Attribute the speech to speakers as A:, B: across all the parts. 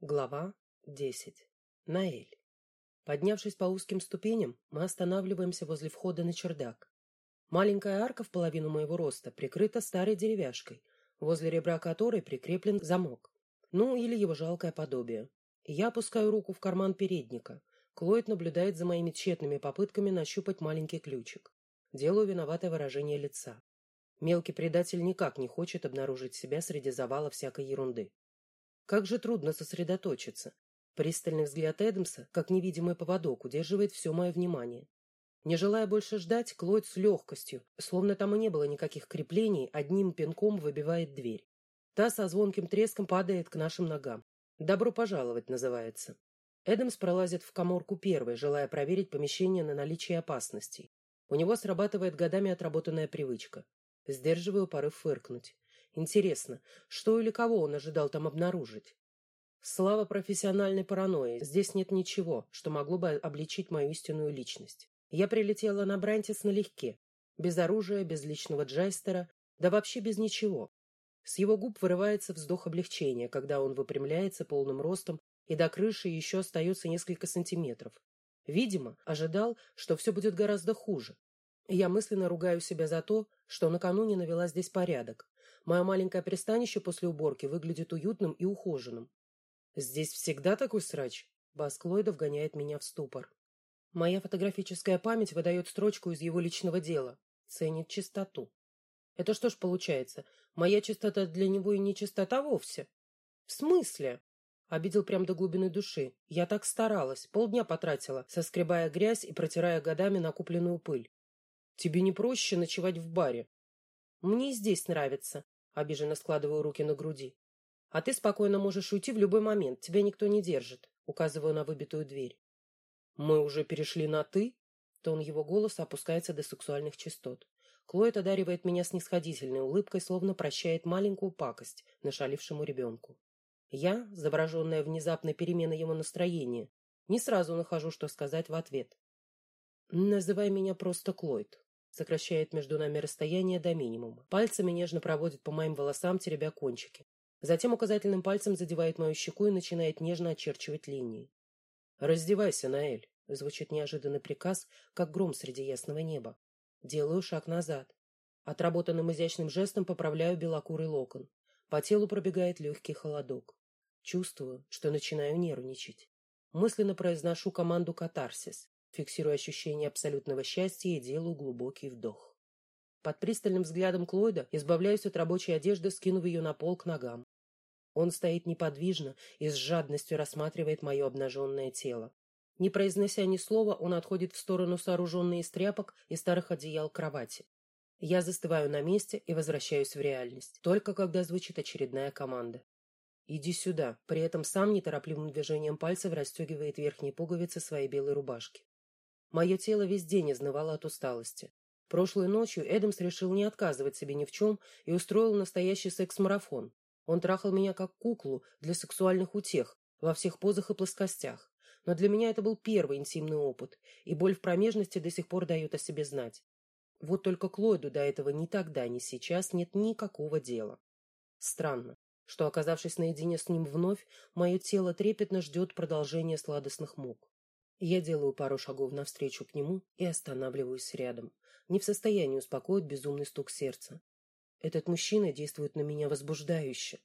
A: Глава 10. Наэль. Поднявшись по узким ступеням, мы останавливаемся возле входа на чердак. Маленькая арка в половину моего роста прикрыта старой деревяшкой, возле ребра которой прикреплен замок. Ну, или его жалкое подобие. Я опускаю руку в карман передника. Клойд наблюдает за моими тщетными попытками нащупать маленький ключик. Делаю виноватое выражение лица. Мелкий предатель никак не хочет обнаружить себя среди завала всякой ерунды. Как же трудно сосредоточиться. Пристальный взгляд Эдамса, как невидимый поводок, удерживает все мое внимание. Не желая больше ждать, Клод с легкостью, словно там и не было никаких креплений, одним пинком выбивает дверь. Та со звонким треском падает к нашим ногам. «Добро пожаловать» называется. Эдамс пролазит в коморку первой, желая проверить помещение на наличие опасностей. У него срабатывает годами отработанная привычка. Сдерживаю порыв фыркнуть. Интересно, что или кого он ожидал там обнаружить? Слава профессиональной паранойи, здесь нет ничего, что могло бы обличить мою истинную личность. Я прилетела на Брантис налегке, без оружия, без личного джайстера, да вообще без ничего. С его губ вырывается вздох облегчения, когда он выпрямляется полным ростом, и до крыши еще остается несколько сантиметров. Видимо, ожидал, что все будет гораздо хуже. Я мысленно ругаю себя за то, что накануне навела здесь порядок, Мое маленькое пристанище после уборки выглядит уютным и ухоженным. Здесь всегда такой срач. Бас вгоняет меня в ступор. Моя фотографическая память выдает строчку из его личного дела. Ценит чистоту. Это что ж получается? Моя чистота для него и не чистота вовсе? В смысле? Обидел прям до глубины души. Я так старалась, полдня потратила, соскребая грязь и протирая годами накопленную пыль. Тебе не проще ночевать в баре? Мне здесь нравится. Обиженно складываю руки на груди. А ты спокойно можешь уйти в любой момент, тебя никто не держит, указываю на выбитую дверь. Мы уже перешли на ты? Тон его голоса опускается до сексуальных частот. Клоид одаривает меня снисходительной улыбкой, словно прощает маленькую пакость нашалившему ребенку. Я, завороженная внезапной переменой его настроения, не сразу нахожу, что сказать в ответ. «Называй меня просто Клойд», сокращает между нами расстояние до минимума. Пальцами нежно проводит по моим волосам, теребя кончики. Затем указательным пальцем задевает мою щеку и начинает нежно очерчивать линии. «Раздевайся, Наэль!» — звучит неожиданный приказ, как гром среди ясного неба. Делаю шаг назад. Отработанным изящным жестом поправляю белокурый локон. По телу пробегает легкий холодок. Чувствую, что начинаю нервничать. Мысленно произношу команду «Катарсис». Фиксирую ощущение абсолютного счастья и делаю глубокий вдох. Под пристальным взглядом Клойда избавляюсь от рабочей одежды, скинув ее на пол к ногам. Он стоит неподвижно и с жадностью рассматривает мое обнаженное тело. Не произнося ни слова, он отходит в сторону сооруженной из тряпок и старых одеял кровати. Я застываю на месте и возвращаюсь в реальность, только когда звучит очередная команда. «Иди сюда», при этом сам неторопливым движением пальцев расстегивает верхние пуговицы своей белой рубашки. Мое тело весь день изнывало от усталости. Прошлой ночью Эдамс решил не отказывать себе ни в чем и устроил настоящий секс-марафон. Он трахал меня как куклу для сексуальных утех во всех позах и плоскостях. Но для меня это был первый интимный опыт, и боль в промежности до сих пор дает о себе знать. Вот только Клойду до этого ни тогда, ни сейчас нет никакого дела. Странно, что, оказавшись наедине с ним вновь, мое тело трепетно ждет продолжения сладостных мук. Я делаю пару шагов навстречу к нему и останавливаюсь рядом, не в состоянии успокоить безумный стук сердца. Этот мужчина действует на меня возбуждающе,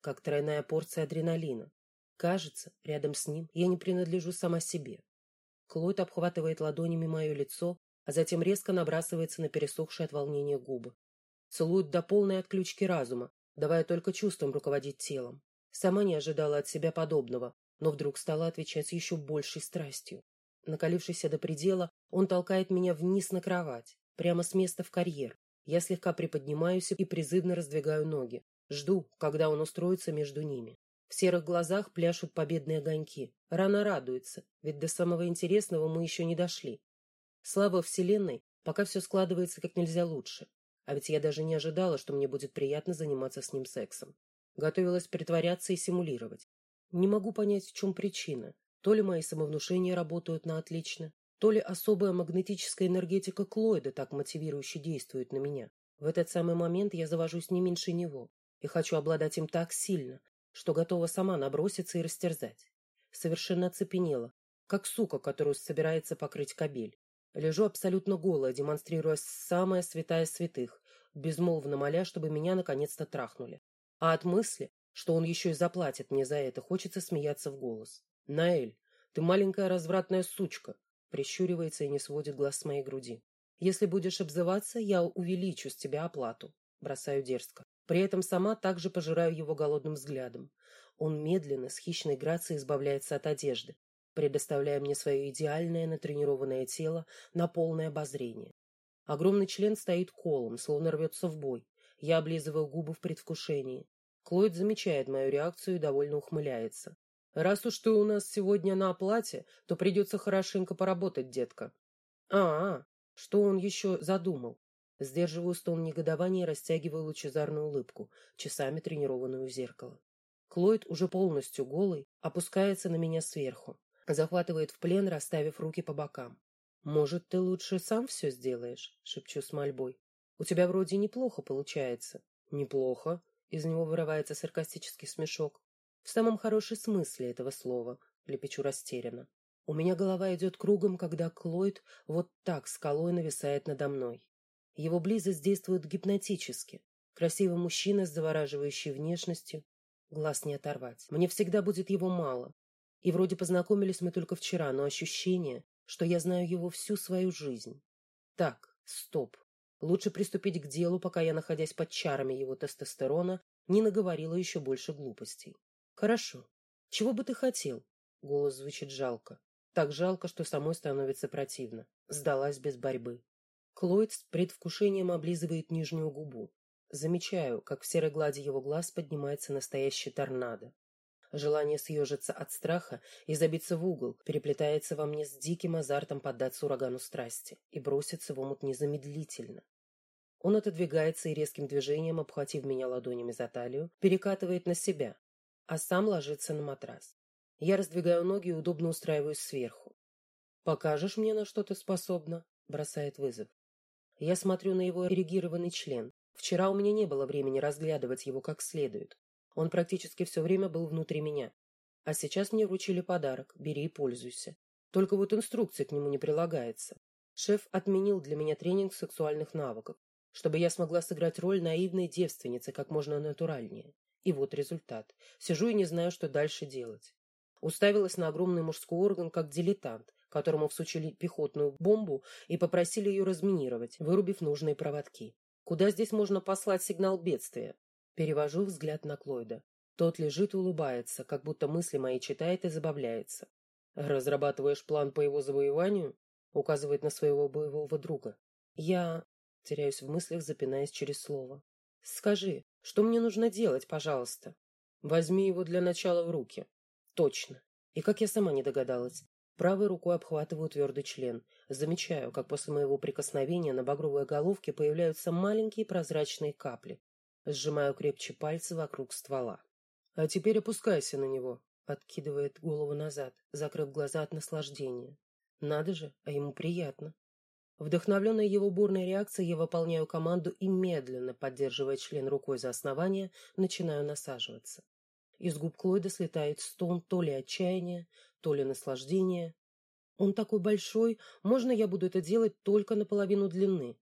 A: как тройная порция адреналина. Кажется, рядом с ним я не принадлежу сама себе. Клод обхватывает ладонями мое лицо, а затем резко набрасывается на пересохшие от волнения губы. Целует до полной отключки разума, давая только чувствам руководить телом. Сама не ожидала от себя подобного, но вдруг стала отвечать с еще большей страстью. Накалившийся до предела, он толкает меня вниз на кровать, прямо с места в карьер. Я слегка приподнимаюсь и призывно раздвигаю ноги. Жду, когда он устроится между ними. В серых глазах пляшут победные огоньки. Рано радуется, ведь до самого интересного мы еще не дошли. Слава Вселенной, пока все складывается как нельзя лучше. А ведь я даже не ожидала, что мне будет приятно заниматься с ним сексом. Готовилась притворяться и симулировать. Не могу понять, в чем причина. То ли мои самовнушения работают на отлично, то ли особая магнетическая энергетика Клойда так мотивирующе действует на меня. В этот самый момент я завожусь не меньше него и хочу обладать им так сильно, что готова сама наброситься и растерзать. Совершенно оцепенела, как сука, которую собирается покрыть кобель. Лежу абсолютно голая, демонстрируя самое святая святых, безмолвно моля, чтобы меня наконец-то трахнули. А от мысли, что он еще и заплатит мне за это, хочется смеяться в голос. «Наэль, ты маленькая развратная сучка!» Прищуривается и не сводит глаз с моей груди. «Если будешь обзываться, я увеличу с тебя оплату». Бросаю дерзко. При этом сама также пожираю его голодным взглядом. Он медленно, с хищной грацией избавляется от одежды, предоставляя мне свое идеальное натренированное тело на полное обозрение. Огромный член стоит колом, словно рвется в бой. Я облизываю губы в предвкушении. Клойд замечает мою реакцию и довольно ухмыляется. «Раз уж ты у нас сегодня на оплате, то придется хорошенько поработать, детка». «А, -а что он еще задумал?» Сдерживаю стон негодования и растягиваю лучезарную улыбку, часами тренированную у зеркала. Клойд, уже полностью голый, опускается на меня сверху, захватывает в плен, расставив руки по бокам. «Может, ты лучше сам все сделаешь?» — шепчу с мольбой. «У тебя вроде неплохо получается». «Неплохо?» — из него вырывается саркастический смешок. «В самом хорошем смысле этого слова», — лепечу растерянно. У меня голова идет кругом, когда Клойд вот так скалой нависает надо мной. Его близость действует гипнотически. Красивый мужчина с завораживающей внешностью. Глаз не оторвать. Мне всегда будет его мало. И вроде познакомились мы только вчера, но ощущение, что я знаю его всю свою жизнь. Так, стоп. Лучше приступить к делу, пока я, находясь под чарами его тестостерона, не наговорила еще больше глупостей. Хорошо. Чего бы ты хотел? Голос звучит жалко. Так жалко, что самой становится противно. Сдалась без борьбы. Клойд с предвкушением облизывает нижнюю губу. Замечаю, как в серой глади его глаз поднимается настоящий торнадо. Желание съежиться от страха и забиться в угол переплетается во мне с диким азартом поддаться урагану страсти и броситься в омут незамедлительно. Он отодвигается и резким движением, обхватив меня ладонями за талию, перекатывает на себя, а сам ложится на матрас. Я раздвигаю ноги и удобно устраиваюсь сверху. «Покажешь мне, на что ты способна?» — бросает вызов. Я смотрю на его эрегированный член. Вчера у меня не было времени разглядывать его как следует. Он практически все время был внутри меня. А сейчас мне вручили подарок. Бери и пользуйся. Только вот инструкция к нему не прилагается. Шеф отменил для меня тренинг сексуальных навыков, чтобы я смогла сыграть роль наивной девственницы как можно натуральнее. И вот результат. Сижу и не знаю, что дальше делать. Уставилась на огромный мужской орган, как дилетант, которому всучили пехотную бомбу и попросили ее разминировать, вырубив нужные проводки. Куда здесь можно послать сигнал бедствия? Перевожу взгляд на Клойда. Тот лежит и улыбается, как будто мысли мои читает и забавляется. «Разрабатываешь план по его завоеванию?» указывает на своего боевого друга. «Я...» теряюсь в мыслях, запинаясь через слово. «Скажи, что мне нужно делать, пожалуйста?» «Возьми его для начала в руки». «Точно. И как я сама не догадалась. Правой рукой обхватываю твердый член. Замечаю, как после моего прикосновения на багровой головке появляются маленькие прозрачные капли. Сжимаю крепче пальцы вокруг ствола. А теперь опускайся на него. Откидывает голову назад, закрыв глаза от наслаждения. Надо же, а ему приятно. Вдохновленная его бурной реакцией, я выполняю команду и медленно, поддерживая член рукой за основание, начинаю насаживаться. Из губ Клойда слетает стон то ли отчаяния, то ли наслаждения. Он такой большой, можно я буду это делать только наполовину длины?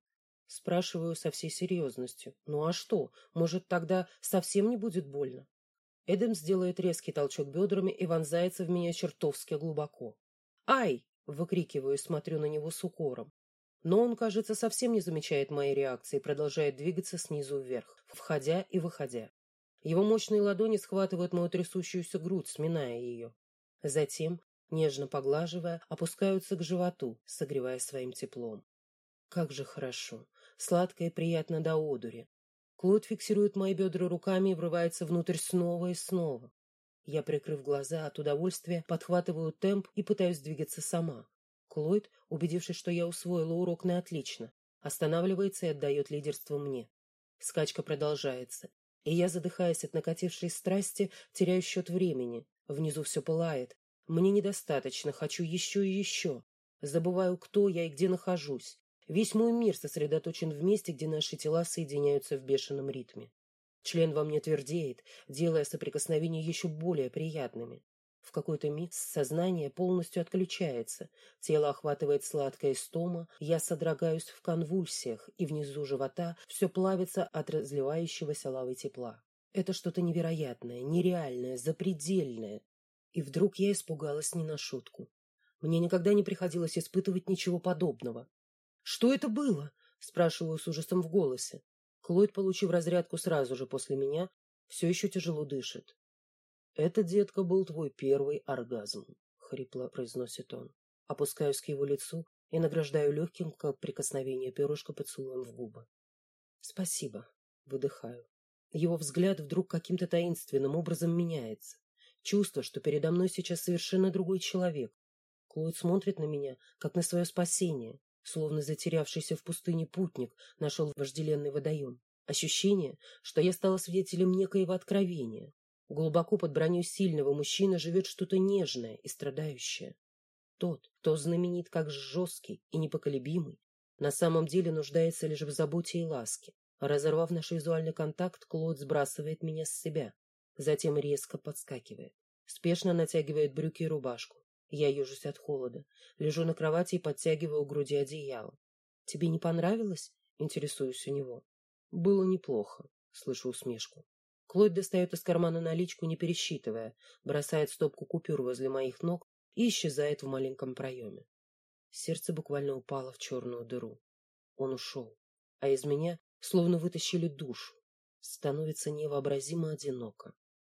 A: Спрашиваю со всей серьезностью. Ну а что, может тогда совсем не будет больно? Эдемс делает резкий толчок бедрами и вонзается в меня чертовски глубоко. «Ай!» — выкрикиваю и смотрю на него с укором. Но он, кажется, совсем не замечает моей реакции и продолжает двигаться снизу вверх, входя и выходя. Его мощные ладони схватывают мою трясущуюся грудь, сминая ее. Затем, нежно поглаживая, опускаются к животу, согревая своим теплом. Как же хорошо сладко и приятно до одури. Клод фиксирует мои бедра руками и врывается внутрь снова и снова. Я, прикрыв глаза от удовольствия, подхватываю темп и пытаюсь двигаться сама. Клойд, убедившись, что я усвоила урок на отлично, останавливается и отдает лидерство мне. Скачка продолжается, и я, задыхаясь от накатившей страсти, теряю счет времени. Внизу все пылает. Мне недостаточно, хочу еще и еще. Забываю, кто я и где нахожусь. Весь мой мир сосредоточен в месте, где наши тела соединяются в бешеном ритме. Член во мне твердеет, делая соприкосновения еще более приятными. В какой-то миг сознание полностью отключается, тело охватывает сладкая стома, я содрогаюсь в конвульсиях, и внизу живота все плавится от разливающегося лавы тепла. Это что-то невероятное, нереальное, запредельное. И вдруг я испугалась не на шутку. Мне никогда не приходилось испытывать ничего подобного. «Что это было?» — спрашиваю с ужасом в голосе. Клод, получив разрядку сразу же после меня, все еще тяжело дышит. «Это, детка, был твой первый оргазм», — хрипло произносит он. Опускаюсь к его лицу и награждаю легким, как прикосновение поцелуем в губы. «Спасибо», — выдыхаю. Его взгляд вдруг каким-то таинственным образом меняется. Чувство, что передо мной сейчас совершенно другой человек. Клод смотрит на меня, как на свое спасение, словно затерявшийся в пустыне путник нашел вожделенный водоем. Ощущение, что я стала свидетелем некоего откровения. Глубоко под броней сильного мужчины живет что-то нежное и страдающее. Тот, кто знаменит как жесткий и непоколебимый, на самом деле нуждается лишь в заботе и ласке. Разорвав наш визуальный контакт, Клод сбрасывает меня с себя. Затем резко подскакивает. Спешно натягивает брюки и рубашку. Я ежусь от холода. Лежу на кровати и подтягиваю у груди одеяло. «Тебе не понравилось?» — интересуюсь у него. «Было неплохо», — слышу усмешку. Клод достает из кармана наличку, не пересчитывая, бросает стопку купюр возле моих ног и исчезает в маленьком проеме. Сердце буквально упало в черную дыру. Он ушел, а из меня словно вытащили душу. Становится невообразимо одиноко.